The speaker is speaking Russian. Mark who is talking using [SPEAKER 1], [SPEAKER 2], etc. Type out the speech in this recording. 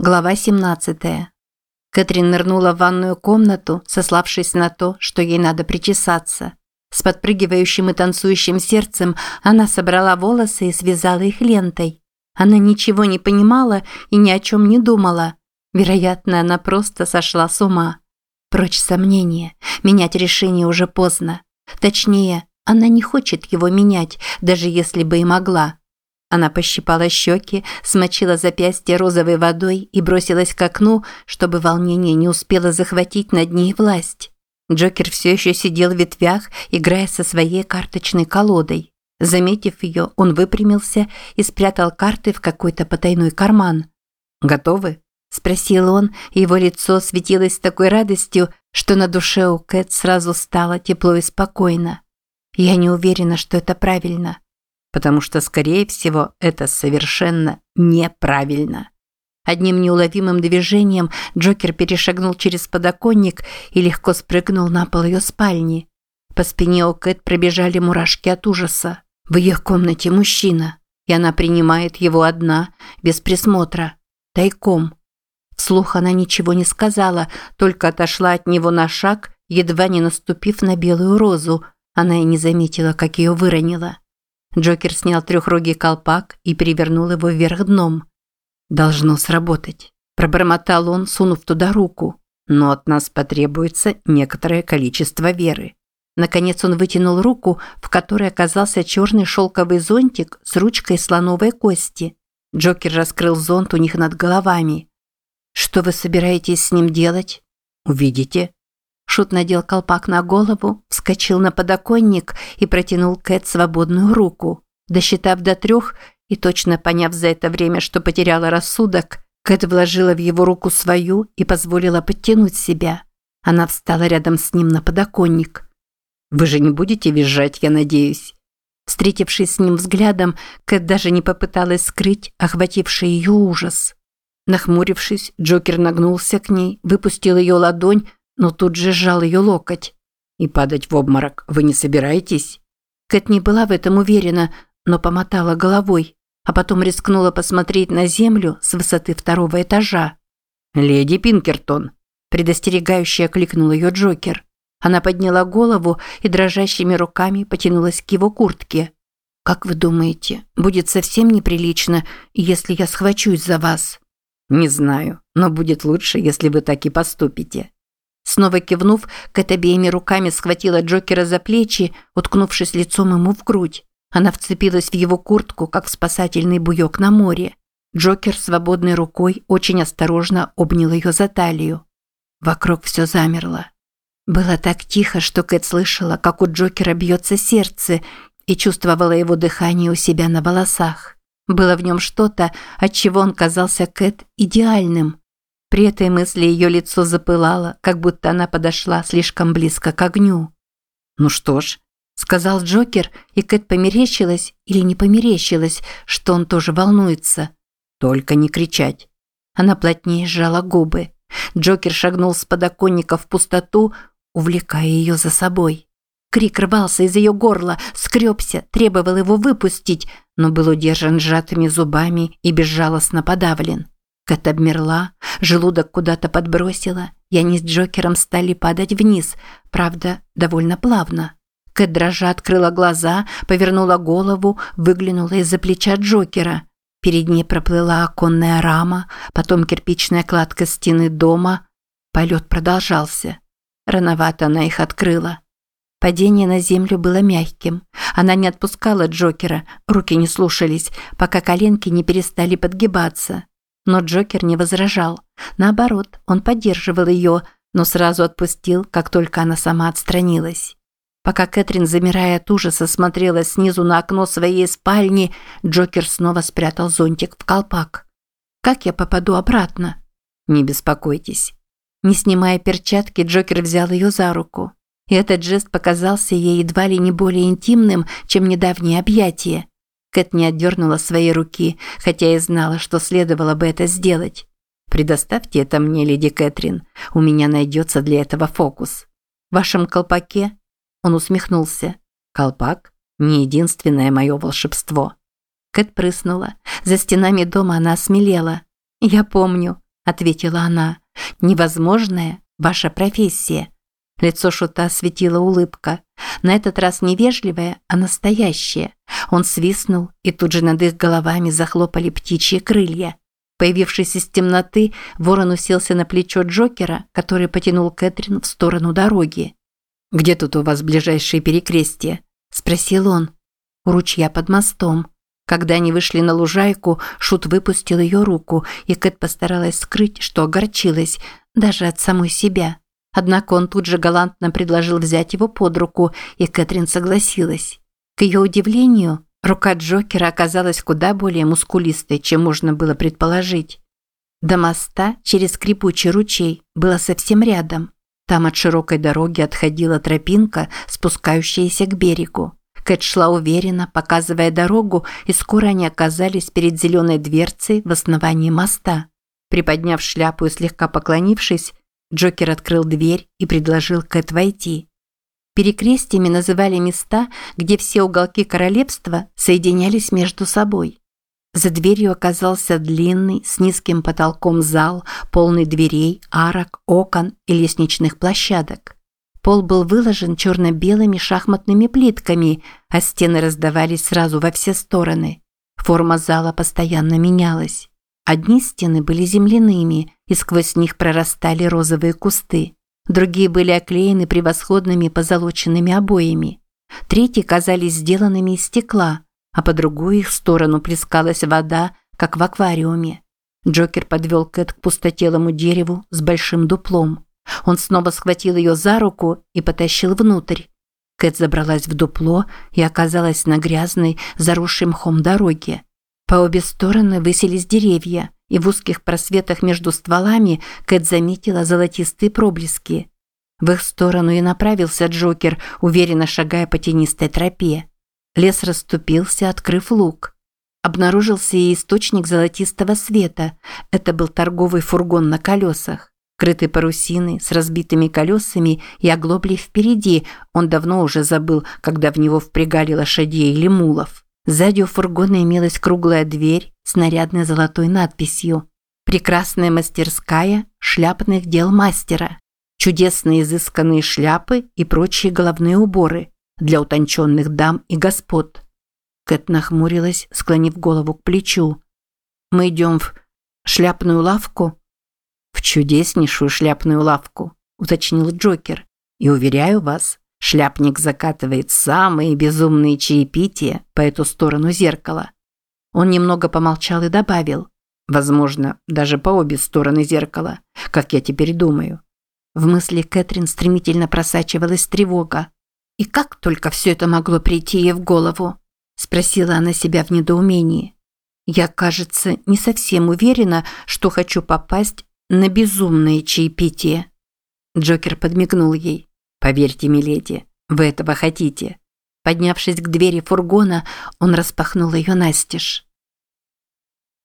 [SPEAKER 1] Глава 17. Кэтрин нырнула в ванную комнату, сославшись на то, что ей надо причесаться. С подпрыгивающим и танцующим сердцем она собрала волосы и связала их лентой. Она ничего не понимала и ни о чем не думала. Вероятно, она просто сошла с ума. Прочь сомнения. Менять решение уже поздно. Точнее, она не хочет его менять, даже если бы и могла. Она пощипала щеки, смочила запястье розовой водой и бросилась к окну, чтобы волнение не успело захватить над ней власть. Джокер все еще сидел в ветвях, играя со своей карточной колодой. Заметив ее, он выпрямился и спрятал карты в какой-то потайной карман. «Готовы?» – спросил он, и его лицо светилось такой радостью, что на душе у Кэт сразу стало тепло и спокойно. «Я не уверена, что это правильно», потому что, скорее всего, это совершенно неправильно. Одним неуловимым движением Джокер перешагнул через подоконник и легко спрыгнул на пол ее спальни. По спине у Кэт пробежали мурашки от ужаса. В ее комнате мужчина, и она принимает его одна, без присмотра, тайком. Вслух она ничего не сказала, только отошла от него на шаг, едва не наступив на белую розу. Она и не заметила, как ее выронила. Джокер снял трехрогий колпак и перевернул его вверх дном. «Должно сработать», – пробормотал он, сунув туда руку. «Но от нас потребуется некоторое количество веры». Наконец он вытянул руку, в которой оказался черный шелковый зонтик с ручкой слоновой кости. Джокер раскрыл зонт у них над головами. «Что вы собираетесь с ним делать?» «Увидите», Шут надел колпак на голову, вскочил на подоконник и протянул Кэт свободную руку. Досчитав до трех и точно поняв за это время, что потеряла рассудок, Кэт вложила в его руку свою и позволила подтянуть себя. Она встала рядом с ним на подоконник. «Вы же не будете визжать, я надеюсь?» Встретившись с ним взглядом, Кэт даже не попыталась скрыть охвативший ее ужас. Нахмурившись, Джокер нагнулся к ней, выпустил ее ладонь, но тут же сжал ее локоть. «И падать в обморок вы не собираетесь?» Кэт не была в этом уверена, но помотала головой, а потом рискнула посмотреть на землю с высоты второго этажа. «Леди Пинкертон!» – предостерегающе окликнул ее Джокер. Она подняла голову и дрожащими руками потянулась к его куртке. «Как вы думаете, будет совсем неприлично, если я схвачусь за вас?» «Не знаю, но будет лучше, если вы так и поступите», Снова кивнув, Кэт обеими руками схватила Джокера за плечи, уткнувшись лицом ему в грудь. Она вцепилась в его куртку, как в спасательный буёк на море. Джокер свободной рукой очень осторожно обнял ее за талию. Вокруг все замерло. Было так тихо, что Кэт слышала, как у Джокера бьется сердце и чувствовала его дыхание у себя на волосах. Было в нем что-то, от чего он казался Кэт идеальным. При этой мысли ее лицо запылало, как будто она подошла слишком близко к огню. «Ну что ж», – сказал Джокер, и Кэт померещилась или не померещилась, что он тоже волнуется. «Только не кричать». Она плотнее сжала губы. Джокер шагнул с подоконника в пустоту, увлекая ее за собой. Крик рвался из ее горла, скребся, требовал его выпустить, но был удержан сжатыми зубами и безжалостно подавлен. Кэт обмерла, желудок куда-то подбросила, и они с Джокером стали падать вниз, правда, довольно плавно. Кэт дрожа открыла глаза, повернула голову, выглянула из-за плеча Джокера. Перед ней проплыла оконная рама, потом кирпичная кладка стены дома. Полет продолжался. Рановато она их открыла. Падение на землю было мягким. Она не отпускала Джокера, руки не слушались, пока коленки не перестали подгибаться. Но Джокер не возражал. Наоборот, он поддерживал ее, но сразу отпустил, как только она сама отстранилась. Пока Кэтрин, замирая от ужаса, смотрела снизу на окно своей спальни, Джокер снова спрятал зонтик в колпак. «Как я попаду обратно?» «Не беспокойтесь». Не снимая перчатки, Джокер взял ее за руку. И этот жест показался ей едва ли не более интимным, чем недавнее объятие. Кэт не отдернула своей руки, хотя и знала, что следовало бы это сделать. «Предоставьте это мне, леди Кэтрин. У меня найдется для этого фокус». «В вашем колпаке?» Он усмехнулся. «Колпак? Не единственное мое волшебство». Кэт прыснула. За стенами дома она осмелела. «Я помню». ответила она. «Невозможная ваша профессия». Лицо Шута осветила улыбка. На этот раз не вежливая, а настоящая. Он свистнул, и тут же над их головами захлопали птичьи крылья. Появившись из темноты, ворон уселся на плечо Джокера, который потянул Кэтрин в сторону дороги. «Где тут у вас ближайшие перекрестия?» – спросил он. «У ручья под мостом». Когда они вышли на лужайку, Шут выпустил ее руку, и Кэт постаралась скрыть, что огорчилась, даже от самой себя. Однако он тут же галантно предложил взять его под руку, и Кэтрин согласилась. К ее удивлению, рука Джокера оказалась куда более мускулистой, чем можно было предположить. До моста через скрипучий ручей было совсем рядом. Там от широкой дороги отходила тропинка, спускающаяся к берегу. Кэт шла уверенно, показывая дорогу, и скоро они оказались перед зеленой дверцей в основании моста. Приподняв шляпу и слегка поклонившись, Джокер открыл дверь и предложил Кэт войти. Перекрестиями называли места, где все уголки королевства соединялись между собой. За дверью оказался длинный, с низким потолком зал, полный дверей, арок, окон и лестничных площадок. Пол был выложен черно-белыми шахматными плитками, а стены раздавались сразу во все стороны. Форма зала постоянно менялась. Одни стены были земляными, и сквозь них прорастали розовые кусты. Другие были оклеены превосходными позолоченными обоями. Третьи казались сделанными из стекла, а по другую их сторону плескалась вода, как в аквариуме. Джокер подвел Кэт к пустотелому дереву с большим дуплом. Он снова схватил ее за руку и потащил внутрь. Кэт забралась в дупло и оказалась на грязной, заросшей мхом дороге. По обе стороны высились деревья, и в узких просветах между стволами Кэт заметила золотистые проблески. В их сторону и направился Джокер, уверенно шагая по тенистой тропе. Лес расступился, открыв луг. Обнаружился и источник золотистого света. Это был торговый фургон на колесах. Крытый парусиной, с разбитыми колесами и оглоблей впереди, он давно уже забыл, когда в него впрягали лошадей или мулов. Сзади у фургона имелась круглая дверь с нарядной золотой надписью «Прекрасная мастерская шляпных дел мастера. Чудесные изысканные шляпы и прочие головные уборы для утонченных дам и господ». Кэт нахмурилась, склонив голову к плечу. «Мы идем в шляпную лавку?» «В чудеснейшую шляпную лавку», – уточнил Джокер. «И уверяю вас, шляпник закатывает самые безумные чаепития по эту сторону зеркала». Он немного помолчал и добавил. «Возможно, даже по обе стороны зеркала, как я теперь думаю». В мысли Кэтрин стремительно просачивалась тревога. «И как только все это могло прийти ей в голову?» – спросила она себя в недоумении. «Я, кажется, не совсем уверена, что хочу попасть на безумное чаепитие. Джокер подмигнул ей. «Поверьте, миледи, вы этого хотите». Поднявшись к двери фургона, он распахнул ее настежь.